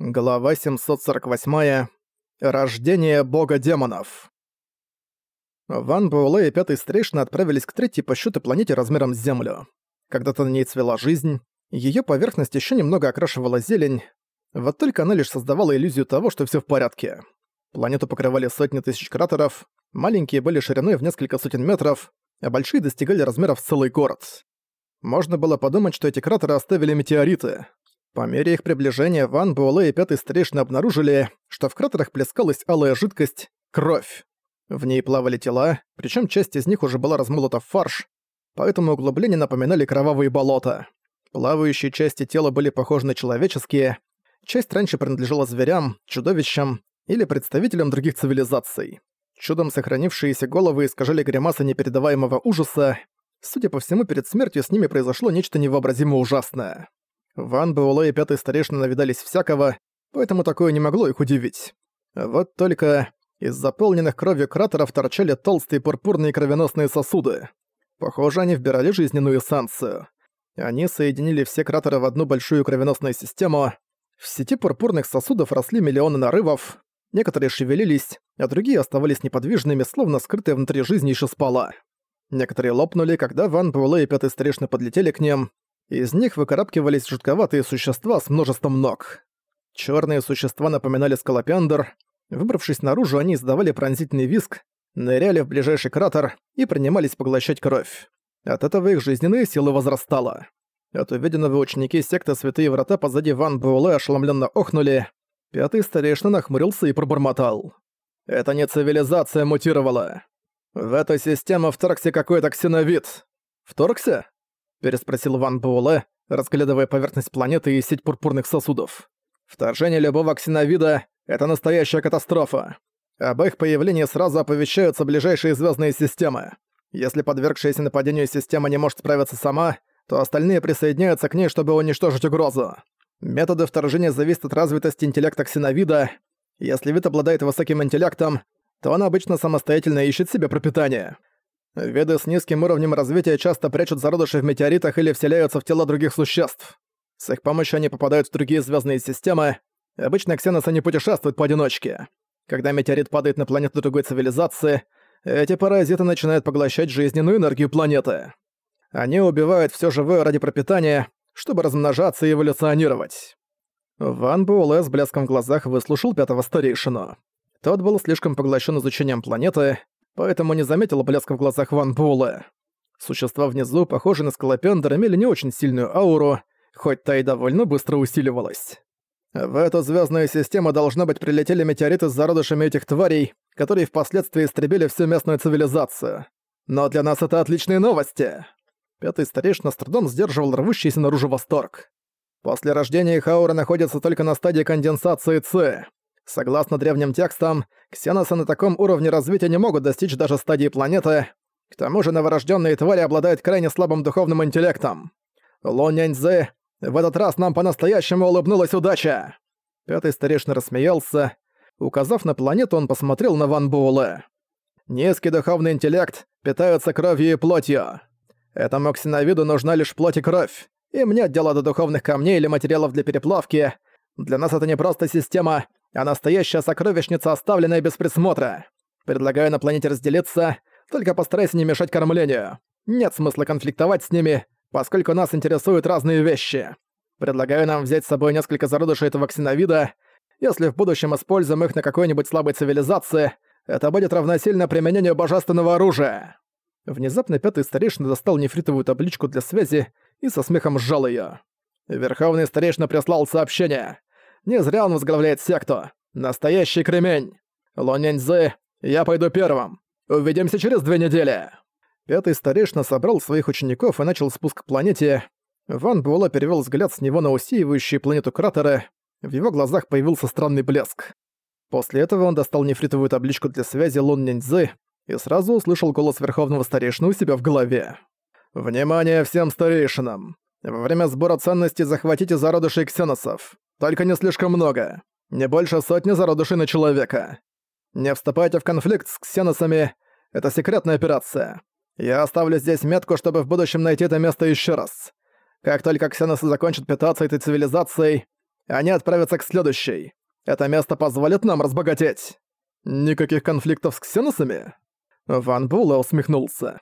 Глава 748. Рождение бога демонов. Ван Буэлэ и Пятый Старейшина отправились к третьей по счету планете размером с Землю. Когда-то на ней цвела жизнь, ее поверхность еще немного окрашивала зелень, вот только она лишь создавала иллюзию того, что все в порядке. Планету покрывали сотни тысяч кратеров, маленькие были шириной в несколько сотен метров, а большие достигали размеров целый город. Можно было подумать, что эти кратеры оставили метеориты, по мере их приближения Ван Буэлэ и Пятый Старейшина обнаружили, что в кратерах плескалась алая жидкость — кровь. В ней плавали тела, причем часть из них уже была размолота в фарш, поэтому углубления напоминали кровавые болота. Плавающие части тела были похожи на человеческие, часть раньше принадлежала зверям, чудовищам или представителям других цивилизаций. Чудом сохранившиеся головы искажали гримасы непередаваемого ужаса. Судя по всему, перед смертью с ними произошло нечто невообразимо ужасное. Ван Буэлэ и Пятый Старейшина навидались всякого, поэтому такое не могло их удивить. Вот только из заполненных кровью кратеров торчали толстые пурпурные кровеносные сосуды. Похоже, они вбирали жизненную эссенцию. Они соединили все кратеры в одну большую кровеносную систему. В сети пурпурных сосудов росли миллионы нарывов, некоторые шевелились, а другие оставались неподвижными, словно скрытые внутри жизни еще спала. Некоторые лопнули, когда Ван Буэлэ и Пятый Старейшина подлетели к ним, из них выкарабкивались жутковатые существа с множеством ног. Черные существа напоминали скалопендр. Выбравшись наружу, они издавали пронзительный визг, ныряли в ближайший кратер и принимались поглощать кровь. От этого их жизненные силы возрастала. От увиденного ученики секты Святые Врата позади Ван Буэлэ ошеломленно охнули. Пятый старейшина нахмурился и пробормотал. «Это не цивилизация мутировала. В эту систему вторгся какой-то ксеновид. Вторгся? Переспросил Ван Буэлэ, разглядывая поверхность планеты и сеть пурпурных сосудов. «Вторжение любого ксеновида — это настоящая катастрофа. Об их появлении сразу оповещаются ближайшие звездные системы. Если подвергшаяся нападению система не может справиться сама, то остальные присоединяются к ней, чтобы уничтожить угрозу. Методы вторжения зависят от развитости интеллекта ксеновида. Если вид обладает высоким интеллектом, то он обычно самостоятельно ищет себе пропитание. Виды с низким уровнем развития часто прячут зародыши в метеоритах или вселяются в тела других существ. С их помощью они попадают в другие звездные системы. Обычно ксеносы не путешествуют поодиночке. Когда метеорит падает на планету другой цивилизации, эти паразиты начинают поглощать жизненную энергию планеты. Они убивают все живое ради пропитания, чтобы размножаться и эволюционировать. Ван Буэлэ с блеском в глазах выслушал пятого старейшину. Тот был слишком поглощен изучением планеты, поэтому не заметила блеска в глазах Ван Буэлэ. Существа внизу, похожие на скалопендр, имели не очень сильную ауру, хоть та и довольно быстро усиливалась. В эту звездную систему должно быть прилетели метеориты с зародышами этих тварей, которые впоследствии истребили всю местную цивилизацию. Но для нас это отличные новости. Пятый старейшина с трудом сдерживал рвущийся наружу восторг. После рождения их аура находится только на стадии конденсации Ц. Согласно древним текстам, ксеносы на таком уровне развития не могут достичь даже стадии планеты. К тому же новорожденные твари обладают крайне слабым духовным интеллектом. Ло в этот раз нам по-настоящему улыбнулась удача!» Пятый старейшина рассмеялся. Указав на планету, он посмотрел на Ван Буэлэ. «Низкий духовный интеллект питается кровью и плотью. Этому ксеновиду нужна лишь плоть и кровь. Им нет дела до духовных камней или материалов для переплавки. Для нас это не просто система, а настоящая сокровищница, оставленная без присмотра. Предлагаю на планете разделиться, только постарайся не мешать кормлению. Нет смысла конфликтовать с ними, поскольку нас интересуют разные вещи. Предлагаю нам взять с собой несколько зародышей этого ксеновида. Если в будущем используем их на какой-нибудь слабой цивилизации, это будет равносильно применению божественного оружия». Внезапно пятый старейшина достал нефритовую табличку для связи и со смехом сжал её. Верховный старейшина прислал сообщение. Не зря он возглавляет секту. Настоящий кремень. Лоняньзы, я пойду первым. Увидимся через две недели. Пятый старейшина собрал своих учеников и начал спуск к планете. Ван Буэлла перевел взгляд с него на усеивающие планету кратеры. В его глазах появился странный блеск. После этого он достал нефритовую табличку для связи Лун Няньзы и сразу услышал голос Верховного Старейшины у себя в голове. «Внимание всем старейшинам! Во время сбора ценностей захватите зародышей ксеносов. Только не слишком много. Не больше сотни зародышей на человека. Не вступайте в конфликт с ксеносами. Это секретная операция. Я оставлю здесь метку, чтобы в будущем найти это место еще раз. Как только ксеносы закончат питаться этой цивилизацией, Они отправятся к следующей. Это место позволит нам разбогатеть. Никаких конфликтов с ксеносами? Ван Була усмехнулся.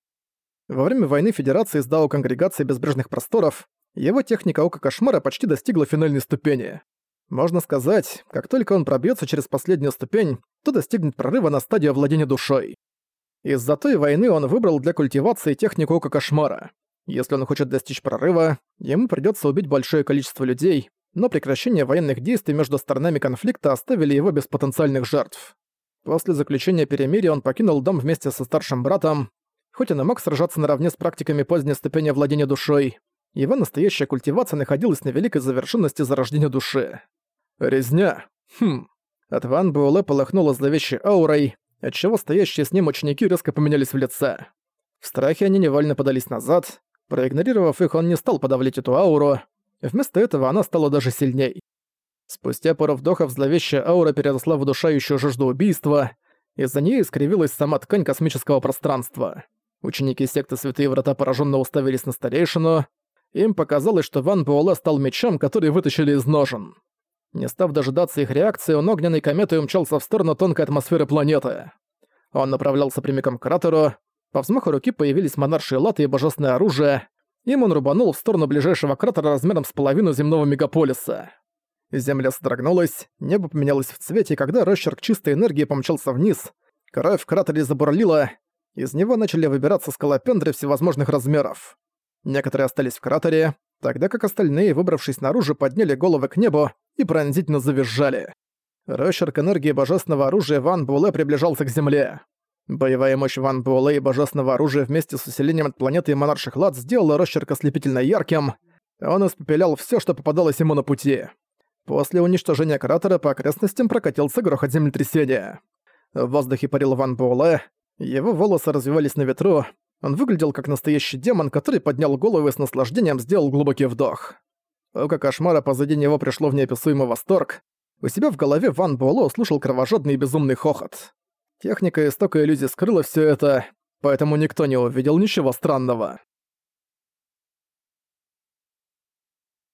Во время войны Федерации с Дао Конгрегации Безбрежных Просторов его техника Ока Кошмара почти достигла финальной ступени. Можно сказать, как только он пробьется через последнюю ступень, то достигнет прорыва на стадию владения душой. Из-за той войны он выбрал для культивации технику Ока Кошмара. Если он хочет достичь прорыва, ему придется убить большое количество людей, но прекращение военных действий между сторонами конфликта оставили его без потенциальных жертв. После заключения перемирия он покинул дом вместе со старшим братом. Хоть он и мог сражаться наравне с практиками поздней ступени владения душой, его настоящая культивация находилась на великой завершенности зарождения души. Резня. Хм. От Ван Буэлэ полыхнула зловещей аурой, отчего стоящие с ним ученики резко поменялись в лице. В страхе они невольно подались назад. Проигнорировав их, он не стал подавлять эту ауру. Вместо этого она стала даже сильней. Спустя пару вдохов зловещая аура переросла в удушающую жажду убийства, из-за нее искривилась сама ткань космического пространства. Ученики секты Святые Врата пораженно уставились на старейшину. Им показалось, что Ван Буэлэ стал мечом, который вытащили из ножен. Не став дожидаться их реакции, он огненной кометой умчался в сторону тонкой атмосферы планеты. Он направлялся прямиком к кратеру. По взмаху руки появились монаршие латы и божественное оружие. Им он рубанул в сторону ближайшего кратера размером с половину земного мегаполиса. Земля содрогнулась, небо поменялось в цвете, когда росчерк чистой энергии помчался вниз. Кровь в кратере забурлила. Из него начали выбираться скалопендры всевозможных размеров. Некоторые остались в кратере, тогда как остальные, выбравшись наружу, подняли головы к небу и пронзительно завизжали. Росчерк энергии божественного оружия Ван Буэлэ приближался к Земле. Боевая мощь Ван Буэлэ и божественного оружия вместе с усилением от планеты и монарших лад сделала росчерк ослепительно ярким. Он испепелял все, что попадалось ему на пути. После уничтожения кратера по окрестностям прокатился грохот землетрясения. В воздухе парил Ван Буэлэ, его волосы развивались на ветру, он выглядел как настоящий демон, который поднял голову и с наслаждением сделал глубокий вдох. Око кошмара позади него пришло в неописуемый восторг. У себя в голове Ван Буэлло услышал кровожадный и безумный хохот. Техника истока иллюзий скрыла все это, поэтому никто не увидел ничего странного.